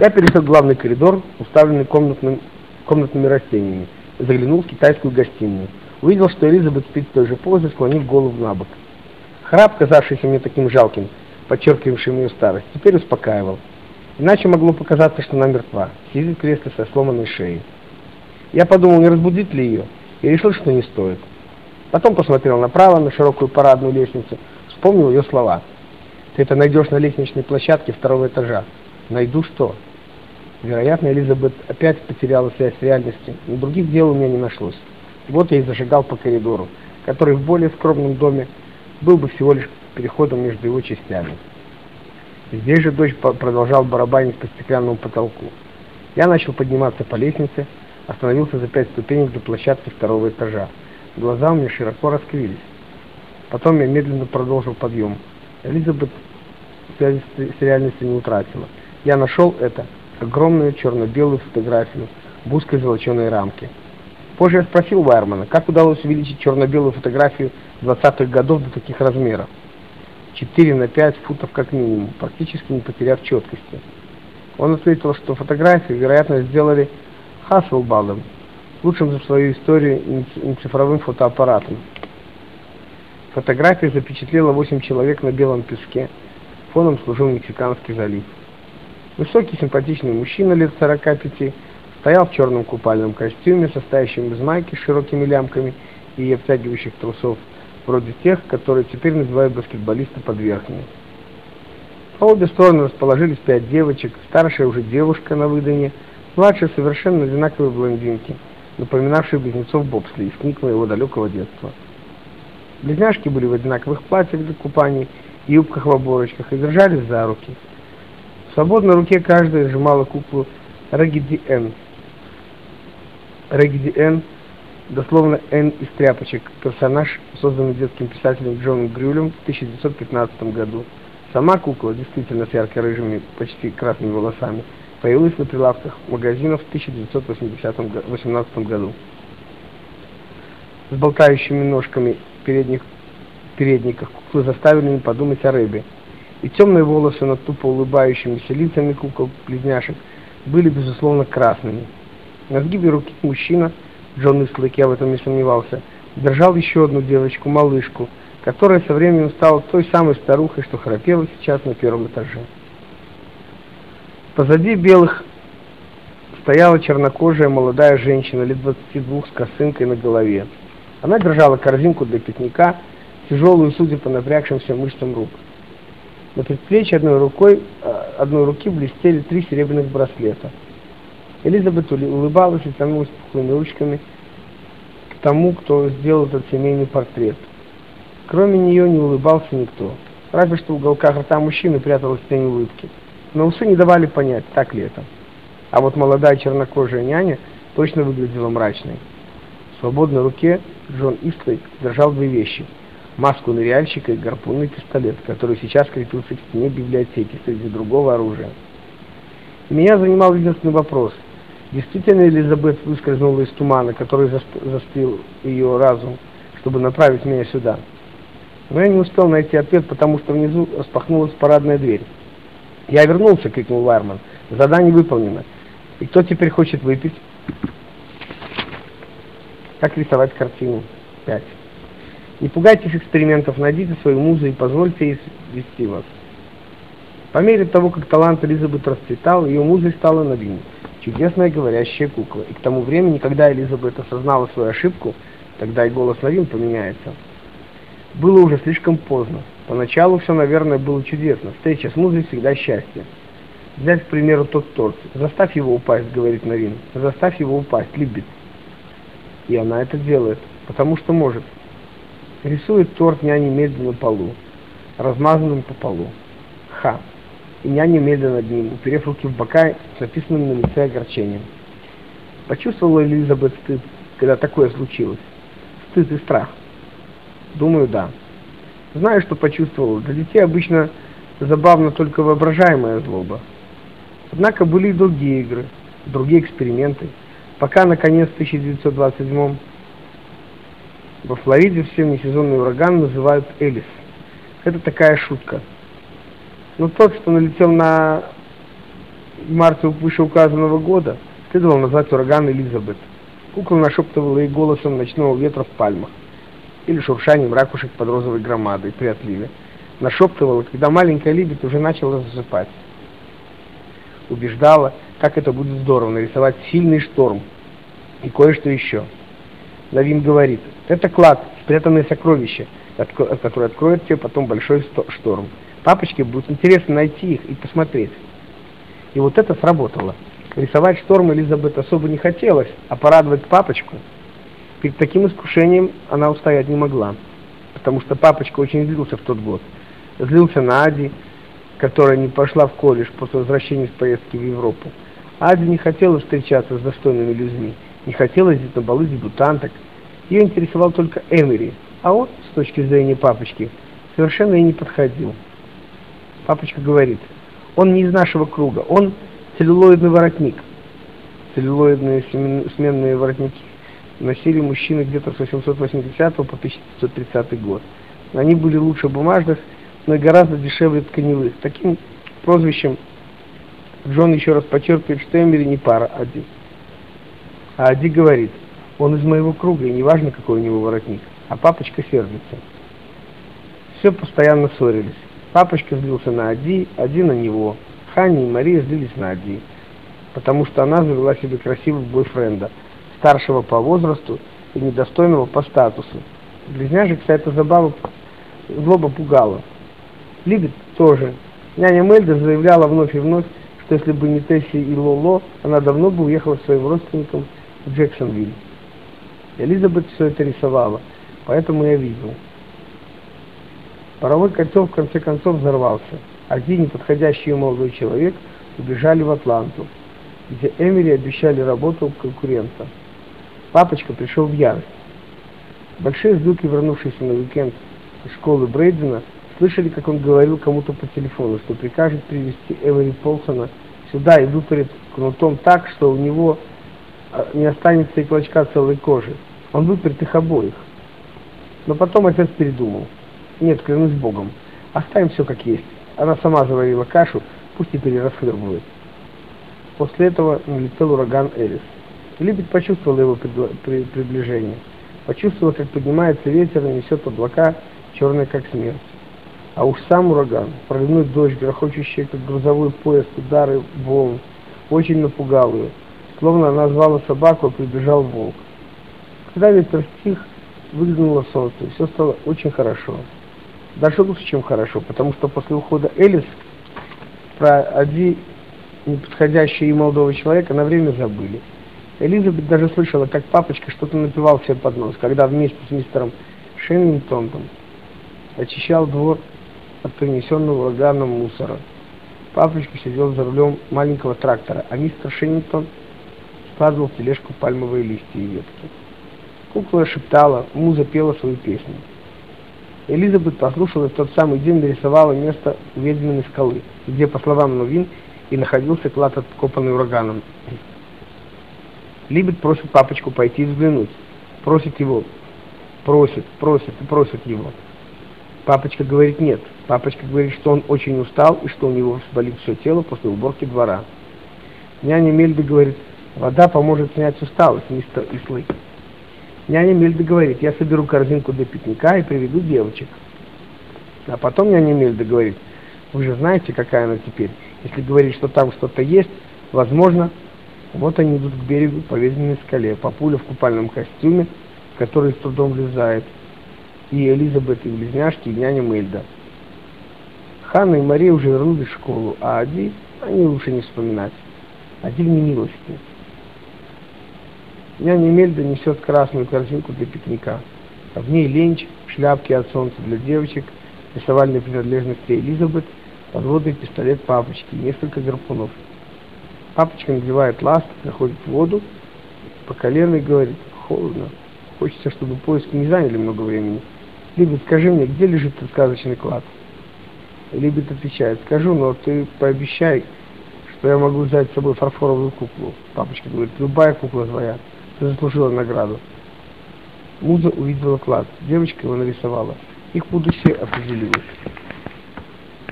Я пересек главный коридор, уставленный комнатным, комнатными растениями, заглянул в китайскую гостиную. Увидел, что Элизабет спит в той же позе, склонив голову на бок. Храп, казавшийся мне таким жалким, подчеркивавшим ее старость, теперь успокаивал. Иначе могло показаться, что она мертва, сидит в кресле со сломанной шеей. Я подумал, не разбудить ли ее, и решил, что не стоит. Потом посмотрел направо, на широкую парадную лестницу, вспомнил ее слова. «Ты это найдешь на лестничной площадке второго этажа». «Найду что?» Вероятно, Элизабет опять потеряла связь с реальностью, но других дел у меня не нашлось. Вот я и зажигал по коридору, который в более скромном доме был бы всего лишь переходом между его частями. Здесь же дождь продолжал барабанить по стеклянному потолку. Я начал подниматься по лестнице, остановился за пять ступенек до площадки второго этажа. Глаза у меня широко раскрылись. Потом я медленно продолжил подъем. Элизабет связи с реальностью не утратила. Я нашел это огромную черно-белую фотографию в узкой золоченой рамке. Позже я спросил Вайермана, как удалось увеличить черно-белую фотографию 20-х годов до таких размеров. 4 на 5 футов как минимум, практически не потеряв четкости. Он ответил, что фотографию, вероятно, сделали Хасселбадом, лучшим за свою историю цифровым фотоаппаратом. Фотография запечатлела 8 человек на белом песке. Фоном служил Мексиканский залив. Высокий симпатичный мужчина лет 45 стоял в черном купальном костюме, состоящем из майки с широкими лямками и обтягивающих трусов, вроде тех, которые теперь называют баскетболисты под верхними. По обе стороны расположились пять девочек, старшая уже девушка на выданье, младшая совершенно одинаковые блондинки, напоминавшие близнецов Бобсли из книг моего далекого детства. Близняшки были в одинаковых платьях для купаний, юбках в оборочках и держались за руки – в свободной руке каждая сжимала куклу Рэгиди Н. Рэгиди Н, дословно Н из тряпочек, персонаж, созданный детским писателем Джоном Грюлем в 1915 году. Сама кукла, действительно с ярко-рыжими, почти красными волосами, появилась на прилавках магазинов в 1918 году. С болтающими ножками передних передниках куклы заставили меня подумать о рыбе и темные волосы над тупо улыбающимися лицами кукол-близняшек были, безусловно, красными. На сгибе руки мужчина, Джон Ислык, я в этом не сомневался, держал еще одну девочку-малышку, которая со временем стала той самой старухой, что храпела сейчас на первом этаже. Позади белых стояла чернокожая молодая женщина лет 22 с косынкой на голове. Она держала корзинку для пикника, тяжелую, судя по напрягшимся мышцам рук. На предплечье одной рукой, э, одной руки блестели три серебряных браслета. Элизабет улыбалась и тянулась пухлыми ручками к тому, кто сделал этот семейный портрет. Кроме нее не улыбался никто. Разве что в уголках рта мужчины пряталась тень улыбки. Но усы не давали понять, так ли это. А вот молодая чернокожая няня точно выглядела мрачной. В свободной руке Джон Истлей держал две вещи – маску ныряльщика и гарпунный пистолет, который сейчас крепился к стене библиотеки среди другого оружия. Меня занимал единственный вопрос. Действительно Элизабет выскользнула из тумана, который застыл ее разум, чтобы направить меня сюда? Но я не успел найти ответ, потому что внизу распахнулась парадная дверь. «Я вернулся!» — крикнул Вайерман. «Задание выполнено. И кто теперь хочет выпить?» Как рисовать картину? 5. Не пугайтесь экспериментов, найдите свою музу и позвольте ей вести вас. По мере того, как талант Элизабет расцветал, ее музой стала Новин, чудесная говорящая кукла. И к тому времени, когда Элизабет осознала свою ошибку, тогда и голос Новин поменяется. Было уже слишком поздно. Поначалу все, наверное, было чудесно. Встреча с музой всегда счастье. Взять, к примеру, тот торт. «Заставь его упасть», — говорит Новин. «Заставь его упасть, любит». И она это делает, потому что может. Рисует торт няня медленно на полу, размазанным по полу. Ха. И няня медленно над ним, уперев руки в бока с написанным на лице огорчением. Почувствовала Элизабет стыд, когда такое случилось? Стыд и страх. Думаю, да. Знаю, что почувствовала. Для детей обычно забавно только воображаемая злоба. Однако были и другие игры, другие эксперименты, пока, наконец, в 1927 во Флориде все внесезонный ураган называют Элис. Это такая шутка. Но тот, что налетел на марте вышеуказанного года следовало назвать ураган Элизабет. Кукла нашептывала ей голосом ночного ветра в пальмах или шуршанием ракушек под розовой громадой при отливе. Нашептывала, когда маленькая Либет уже начала засыпать. Убеждала, как это будет здорово нарисовать сильный шторм и кое-что еще. Навин говорит, это клад, спрятанное сокровище, которое откроет тебе потом большой шторм. Папочке будет интересно найти их и посмотреть. И вот это сработало. Рисовать шторм Элизабет особо не хотелось, а порадовать папочку. Перед таким искушением она устоять не могла, потому что папочка очень злился в тот год. Злился на Ади, которая не пошла в колледж после возвращения с поездки в Европу. Ади не хотела встречаться с достойными людьми, не хотела ездить на балы дебютанток. Ее интересовал только Эмери, а он, с точки зрения папочки, совершенно ей не подходил. Папочка говорит, он не из нашего круга, он целлюлоидный воротник. Целлюлоидные сменные воротники носили мужчины где-то с 880 по 1530 год. Они были лучше бумажных, но и гораздо дешевле тканевых. Таким прозвищем Джон еще раз подчеркивает, что Эмери не пара Ади. А Ади говорит, он из моего круга, и неважно, какой у него воротник. А папочка сердится. Все постоянно ссорились. Папочка злился на Ади, Ади на него. Ханни и Мария злились на Ади, потому что она завела себе красивого бойфренда, старшего по возрасту и недостойного по статусу. Близняшек вся эта забава злоба пугала. Либет тоже. Няня Мельда заявляла вновь и вновь, что если бы не Тесси и Лоло, она давно бы уехала к своим родственникам в Джексонвиль. Элизабет все это рисовала, поэтому я видел. Паровой котел в конце концов взорвался. Один неподходящий молодой человек убежали в Атланту, где Эмери обещали работу у конкурента. Папочка пришел в ярость. Большие звуки, вернувшиеся на уикенд из школы Брейдена, слышали, как он говорил кому-то по телефону, что прикажет привести Эвери Полсона сюда и выпарит кнутом так, что у него не останется и клочка целой кожи. Он выпрет их обоих. Но потом отец передумал. Нет, клянусь Богом. Оставим все как есть. Она сама заварила кашу, пусть теперь расхлебывает. После этого налетел ураган Элис. Либет почувствовал его приближение. Почувствовал, как поднимается ветер и несет облака, черные как смерть. А уж сам ураган, проливной дождь, грохочущий, как грузовой поезд, удары волн, очень напугал ее. Словно она звала собаку, а прибежал волк. Когда ветер стих, выглянуло солнце, и все стало очень хорошо даже лучше, чем хорошо, потому что после ухода Элис про один неподходящий и молодого человека на время забыли. Элизабет даже слышала, как папочка что-то напевал себе под нос, когда вместе с мистером Шеннингтоном очищал двор от принесенного ураганом мусора. Папочка сидел за рулем маленького трактора, а мистер Шеннингтон складывал в тележку пальмовые листья и ветки. Кукла шептала, муза пела свою песню. Элизабет послушала в тот самый день нарисовала место ведьминой скалы, где, по словам Новин, и находился клад, откопанный ураганом. Либет просит папочку пойти взглянуть. Просит его. Просит, просит и просит его. Папочка говорит нет. Папочка говорит, что он очень устал и что у него болит все тело после уборки двора. Няня Мельда говорит, вода поможет снять усталость, мистер Ислык. Няня Мельда говорит, я соберу корзинку для пикника и приведу девочек. А потом няня Мельда говорит, вы же знаете, какая она теперь. Если говорит, что там что-то есть, возможно, вот они идут к берегу по ведьминой скале, папуля в купальном костюме, который с трудом влезает, и Элизабет, и близняшки, и няня Мельда. Ханна и Мария уже вернулись в школу, а Ади, они лучше не вспоминать. Ади не милости. Няня Мельда несет красную корзинку для пикника. А в ней ленч, шляпки от солнца для девочек, рисовальные принадлежности Элизабет, подводный пистолет папочки и несколько гарпунов. Папочка надевает ласт, заходит в воду, по колено и говорит, холодно, хочется, чтобы поиски не заняли много времени. Либет, скажи мне, где лежит этот сказочный клад? Либет отвечает, скажу, но ты пообещай, что я могу взять с собой фарфоровую куклу. Папочка говорит, любая кукла твоя заслужила награду. Муза увидела клад. Девочка его нарисовала. Их будущее определилось.